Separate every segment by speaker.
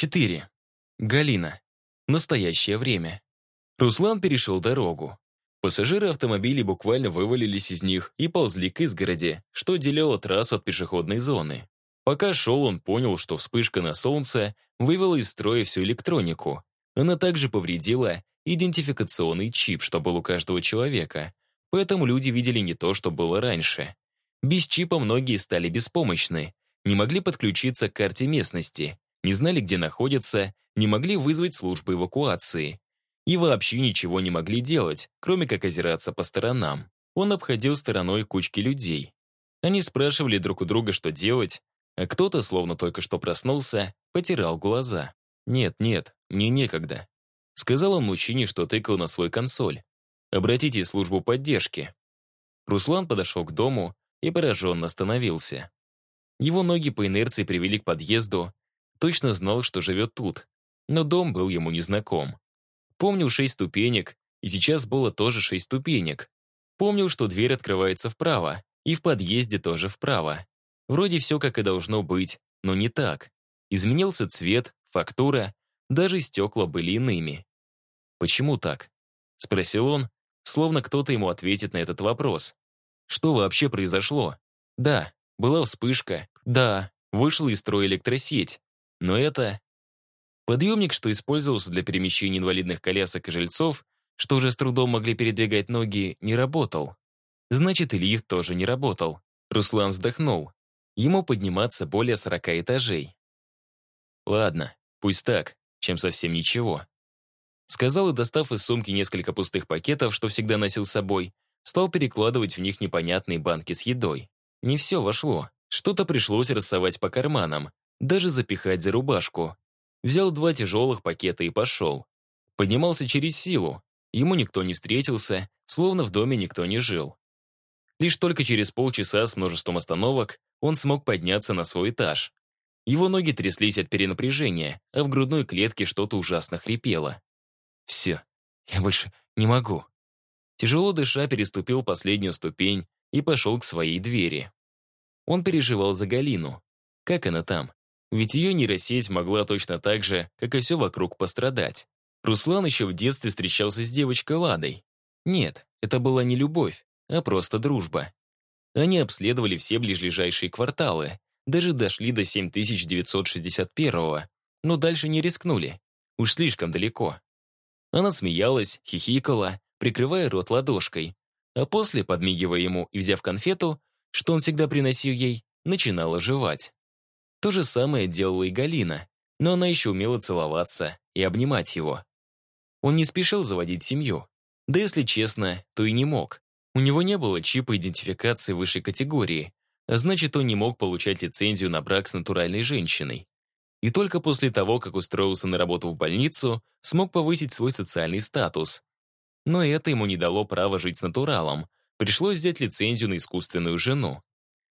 Speaker 1: 4. Галина. Настоящее время. Руслан перешел дорогу. Пассажиры автомобилей буквально вывалились из них и ползли к изгороди, что отделяло трассу от пешеходной зоны. Пока шел, он понял, что вспышка на солнце вывела из строя всю электронику. Она также повредила идентификационный чип, что был у каждого человека. Поэтому люди видели не то, что было раньше. Без чипа многие стали беспомощны, не могли подключиться к карте местности, не знали, где находятся, не могли вызвать службу эвакуации. И вообще ничего не могли делать, кроме как озираться по сторонам. Он обходил стороной кучки людей. Они спрашивали друг у друга, что делать, а кто-то, словно только что проснулся, потирал глаза. «Нет, нет, мне некогда», — сказал он мужчине, что тыкал на свой консоль. «Обратитесь в службу поддержки». Руслан подошел к дому и пораженно остановился. Его ноги по инерции привели к подъезду, точно знал, что живет тут, но дом был ему незнаком. Помнил шесть ступенек, и сейчас было тоже шесть ступенек. Помнил, что дверь открывается вправо, и в подъезде тоже вправо. Вроде все как и должно быть, но не так. Изменился цвет, фактура, даже стекла были иными. «Почему так?» — спросил он, словно кто-то ему ответит на этот вопрос. «Что вообще произошло?» «Да, была вспышка. Да, вышла из строя электросеть. Но это...» Подъемник, что использовался для перемещения инвалидных колясок и жильцов, что уже с трудом могли передвигать ноги, не работал. Значит, и лифт тоже не работал. Руслан вздохнул. Ему подниматься более 40 этажей. Ладно, пусть так, чем совсем ничего. Сказал и, достав из сумки несколько пустых пакетов, что всегда носил с собой, стал перекладывать в них непонятные банки с едой. Не все вошло. Что-то пришлось рассовать по карманам, даже запихать за рубашку. Взял два тяжелых пакета и пошел. Поднимался через силу. Ему никто не встретился, словно в доме никто не жил. Лишь только через полчаса с множеством остановок он смог подняться на свой этаж. Его ноги тряслись от перенапряжения, а в грудной клетке что-то ужасно хрипело. «Все, я больше не могу». Тяжело дыша переступил последнюю ступень и пошел к своей двери. Он переживал за Галину. Как она там? Ведь ее нейросеть могла точно так же, как и все вокруг, пострадать. Руслан еще в детстве встречался с девочкой Ладой. Нет, это была не любовь, а просто дружба. Они обследовали все ближайшие кварталы, даже дошли до 7961-го, но дальше не рискнули. Уж слишком далеко. Она смеялась, хихикала, прикрывая рот ладошкой, а после, подмигивая ему и взяв конфету, что он всегда приносил ей, начинала жевать. То же самое делала и Галина, но она еще умела целоваться и обнимать его. Он не спешил заводить семью. Да если честно, то и не мог. У него не было чипа идентификации высшей категории, а значит, он не мог получать лицензию на брак с натуральной женщиной. И только после того, как устроился на работу в больницу, смог повысить свой социальный статус. Но это ему не дало права жить с натуралом. Пришлось взять лицензию на искусственную жену.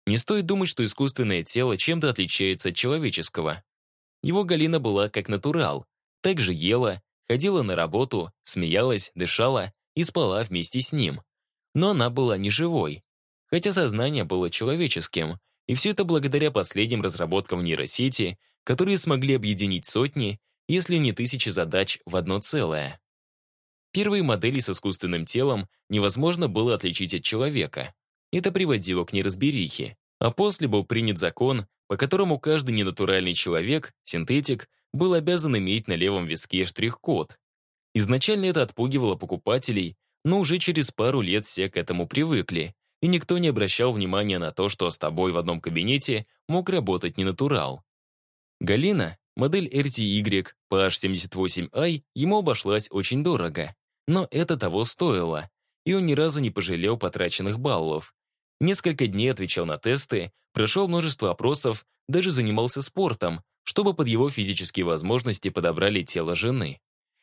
Speaker 1: Не стоит думать, что искусственное тело чем-то отличается от человеческого. Его Галина была как натурал. Также ела, ходила на работу, смеялась, дышала и спала вместе с ним но она была не живой, хотя сознание было человеческим, и все это благодаря последним разработкам нейросети, которые смогли объединить сотни, если не тысячи задач в одно целое. Первые модели с искусственным телом невозможно было отличить от человека. Это приводило к неразберихе. А после был принят закон, по которому каждый ненатуральный человек, синтетик, был обязан иметь на левом виске штрих-код. Изначально это отпугивало покупателей, но уже через пару лет все к этому привыкли, и никто не обращал внимания на то, что с тобой в одном кабинете мог работать ненатурал. Галина, модель RTY PH78i, ему обошлась очень дорого, но это того стоило, и он ни разу не пожалел потраченных баллов. Несколько дней отвечал на тесты, прошел множество опросов, даже занимался спортом, чтобы под его физические возможности подобрали тело жены.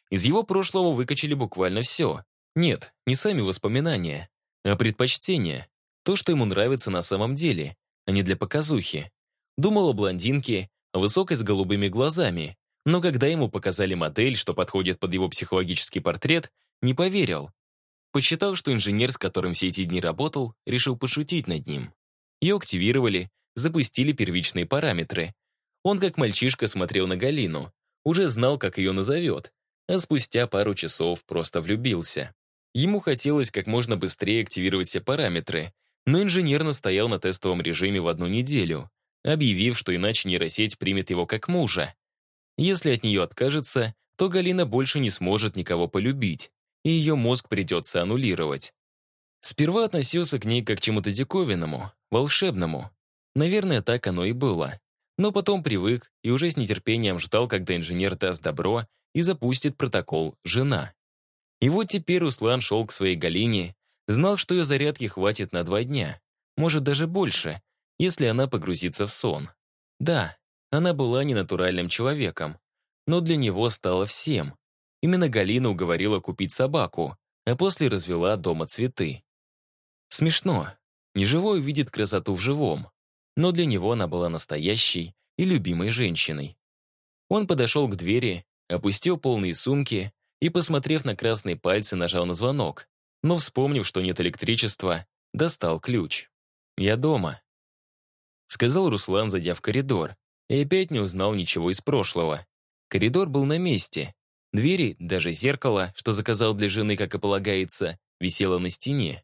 Speaker 1: Из его прошлого выкачали буквально все, нет, не сами воспоминания, а предпочтения. То, что ему нравится на самом деле, а не для показухи. Думал о блондинке, о высокой с голубыми глазами, но когда ему показали модель, что подходит под его психологический портрет, не поверил. Посчитал, что инженер, с которым все эти дни работал, решил пошутить над ним. Ее активировали, запустили первичные параметры. Он как мальчишка смотрел на Галину. уже знал, как ее назовет, а спустя пару часов просто влюбился. Ему хотелось как можно быстрее активировать все параметры, но инженер настоял на тестовом режиме в одну неделю, объявив, что иначе нейросеть примет его как мужа. Если от нее откажется, то Галина больше не сможет никого полюбить, и ее мозг придется аннулировать. Сперва относился к ней как к чему-то диковинному, волшебному. Наверное, так оно и было. Но потом привык и уже с нетерпением ждал, когда инженер даст добро и запустит протокол «Жена». И вот теперь Руслан шел к своей Галине, знал, что ее зарядки хватит на два дня, может даже больше, если она погрузится в сон. Да, она была ненатуральным человеком, но для него стало всем. Именно Галина уговорила купить собаку, а после развела дома цветы. Смешно. Неживой видит красоту в живом, но для него она была настоящей и любимой женщиной. Он подошел к двери, опустил полные сумки и, посмотрев на красные пальцы, нажал на звонок, но, вспомнив, что нет электричества, достал ключ. «Я дома», — сказал Руслан, зайдя в коридор, и опять не узнал ничего из прошлого. Коридор был на месте. Двери, даже зеркало, что заказал для жены, как и полагается, висело на стене.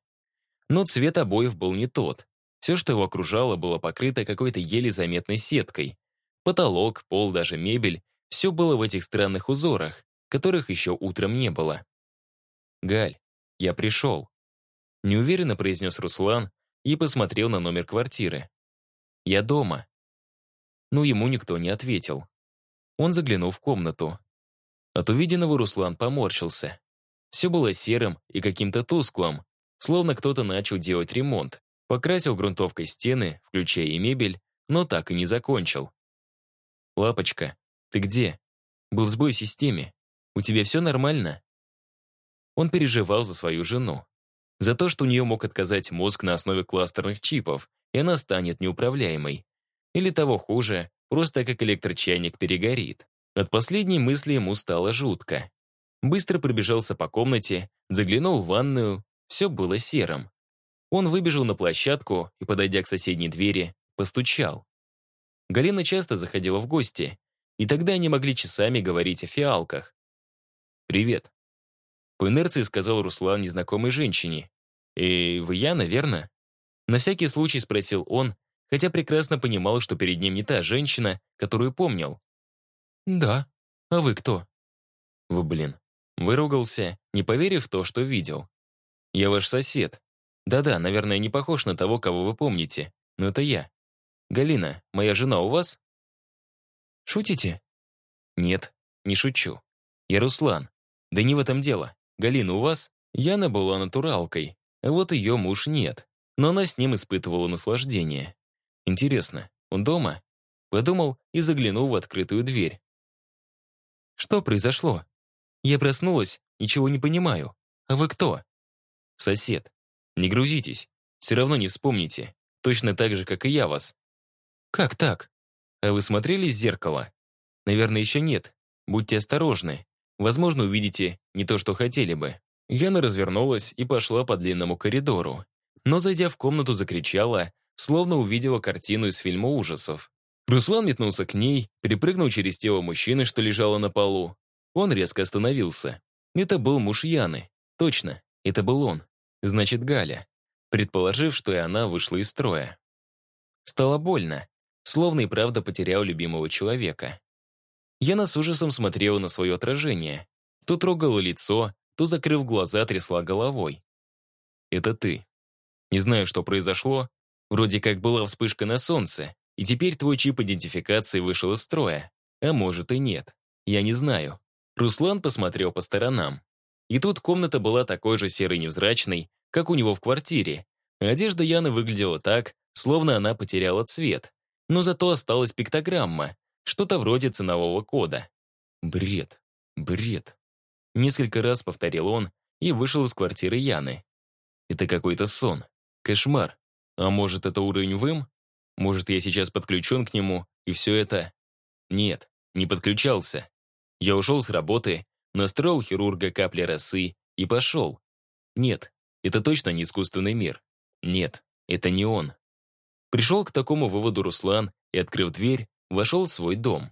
Speaker 1: Но цвет обоев был не тот. Все, что его окружало, было покрыто какой-то еле заметной сеткой. Потолок, пол, даже мебель — все было в этих странных узорах, которых еще утром не было. «Галь, я пришел», — неуверенно произнес Руслан и посмотрел на номер квартиры. «Я дома». Но ему никто не ответил. Он заглянул в комнату. От увиденного Руслан поморщился. Все было серым и каким-то тусклым, словно кто-то начал делать ремонт. Покрасил грунтовкой стены, включая и мебель, но так и не закончил. «Лапочка, ты где? Был сбой в системе. У тебя все нормально?» Он переживал за свою жену. За то, что у нее мог отказать мозг на основе кластерных чипов, и она станет неуправляемой. Или того хуже, просто как электрочайник перегорит. От последней мысли ему стало жутко. Быстро пробежался по комнате, заглянул в ванную, все было серым. Он выбежал на площадку и, подойдя к соседней двери, постучал. Галина часто заходила в гости, и тогда они могли часами говорить о фиалках. «Привет», — по инерции сказал Руслан незнакомой женщине. «И вы я, наверное?» На всякий случай спросил он, хотя прекрасно понимал, что перед ним не та женщина, которую помнил. «Да. А вы кто?» «Вы, блин». Выругался, не поверив в то, что видел. «Я ваш сосед. Да-да, наверное, не похож на того, кого вы помните, но это я. Галина, моя жена у вас?» «Шутите?» «Нет, не шучу. Я Руслан. Да не в этом дело. Галина у вас?» Яна была натуралкой, а вот ее муж нет. Но она с ним испытывала наслаждение. Интересно, он дома? Подумал и заглянул в открытую дверь. «Что произошло? Я проснулась, ничего не понимаю. А вы кто?» Сосед. Не грузитесь. Все равно не вспомните. Точно так же, как и я вас. Как так? А вы смотрели в зеркало? Наверное, еще нет. Будьте осторожны. Возможно, увидите не то, что хотели бы. Яна развернулась и пошла по длинному коридору. Но, зайдя в комнату, закричала, словно увидела картину из фильма ужасов. Руслан метнулся к ней, перепрыгнул через тело мужчины, что лежало на полу. Он резко остановился. Это был муж Яны. Точно, это был он. Значит, Галя. Предположив, что и она вышла из строя. Стало больно. Словно и правда потерял любимого человека. Яна с ужасом смотрела на свое отражение. То трогала лицо, то, закрыв глаза, трясла головой. «Это ты. Не знаю, что произошло. Вроде как была вспышка на солнце, и теперь твой чип идентификации вышел из строя. А может и нет. Я не знаю». Руслан посмотрел по сторонам. И тут комната была такой же серой невзрачной, как у него в квартире. Одежда Яны выглядела так, словно она потеряла цвет. Но зато осталась пиктограмма, что-то вроде ценового кода. Бред, бред. Несколько раз повторил он и вышел из квартиры Яны. Это какой-то сон, кошмар. А может, это уровень ВИМ? Может, я сейчас подключен к нему, и все это... Нет, не подключался. Я ушел с работы, настроил хирурга капли росы и пошел. Нет, это точно не искусственный мир. Нет, это не он. Пришел к такому выводу Руслан и, открыв дверь, вошел в свой дом.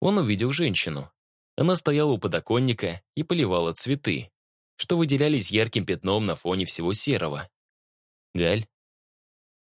Speaker 1: Он увидел женщину. Она стояла у подоконника и поливала цветы, что выделялись ярким пятном на фоне всего серого. «Галь,